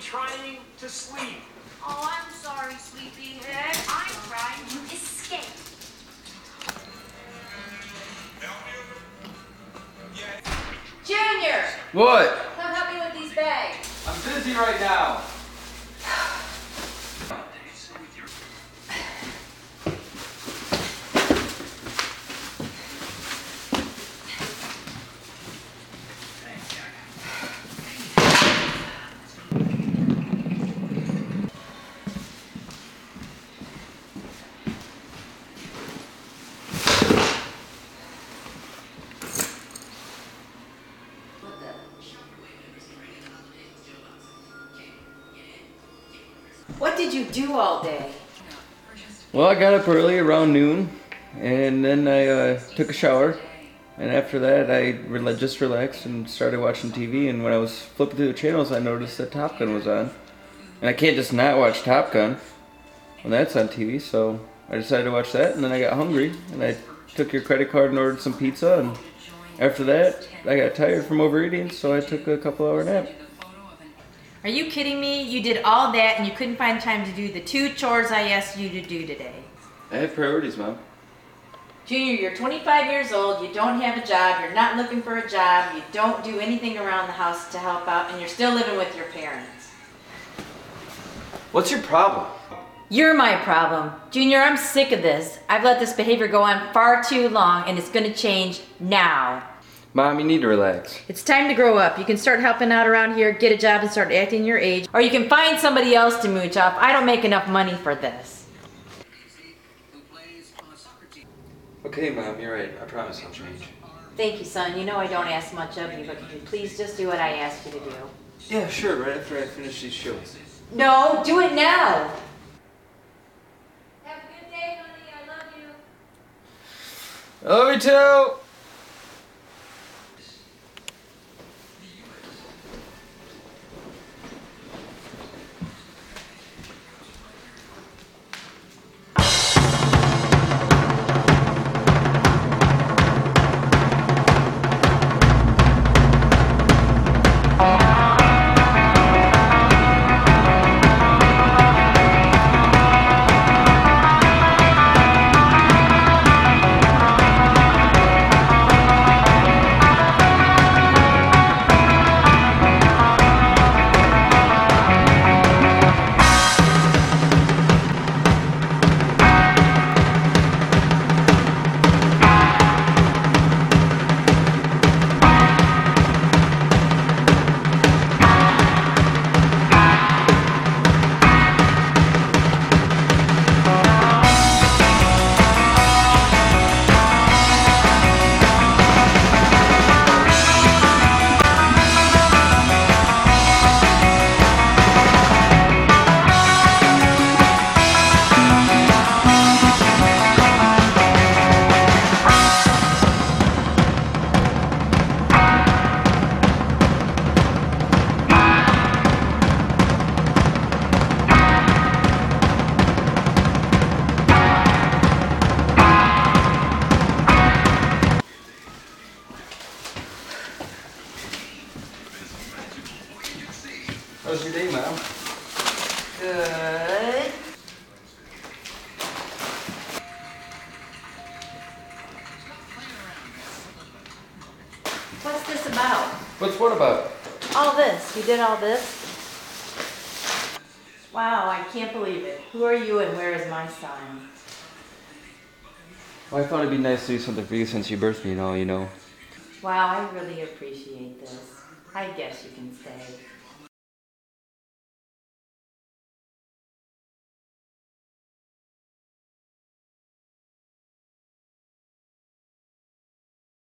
trying to sleep. Oh, I'm sorry, sleepyhead. I'm trying to escape. Junior, What? come help me with these bags. I'm busy right now. What did you do all day? Well, I got up early around noon, and then I uh, took a shower, and after that I rela- just relaxed and started watching TV. And when I was flipping through the channels, I noticed that Top Gun was on, and I can't just not watch Top Gun when that's on TV. So I decided to watch that, and then I got hungry, and I took your credit card and ordered some pizza. And after that, I got tired from overeating, so I took a couple hour nap. Are you kidding me? You did all that and you couldn't find time to do the two chores I asked you to do today. I have priorities, Mom. Junior, you're 25 years old, you don't have a job, you're not looking for a job, you don't do anything around the house to help out, and you're still living with your parents. What's your problem? You're my problem. Junior, I'm sick of this. I've let this behavior go on far too long, and it's gonna change now. Mom, you need to relax. It's time to grow up. You can start helping out around here, get a job, and start acting your age. Or you can find somebody else to mooch off. I don't make enough money for this. Okay, Mom, you're right. I promise I'll change. Thank you, son. You know I don't ask much of you, but could you please just do what I ask you to do? Yeah, sure, right after I finish these shows. No, do it now. Have a good day, honey. I love you. I love you too! How's your day, Mom? Good. What's this about? What's what about? All this. You did all this? Wow, I can't believe it. Who are you and where is my son? Well, I thought it'd be nice to do something for you since you birthed me and all, you know. Wow, I really appreciate this. I guess you can stay.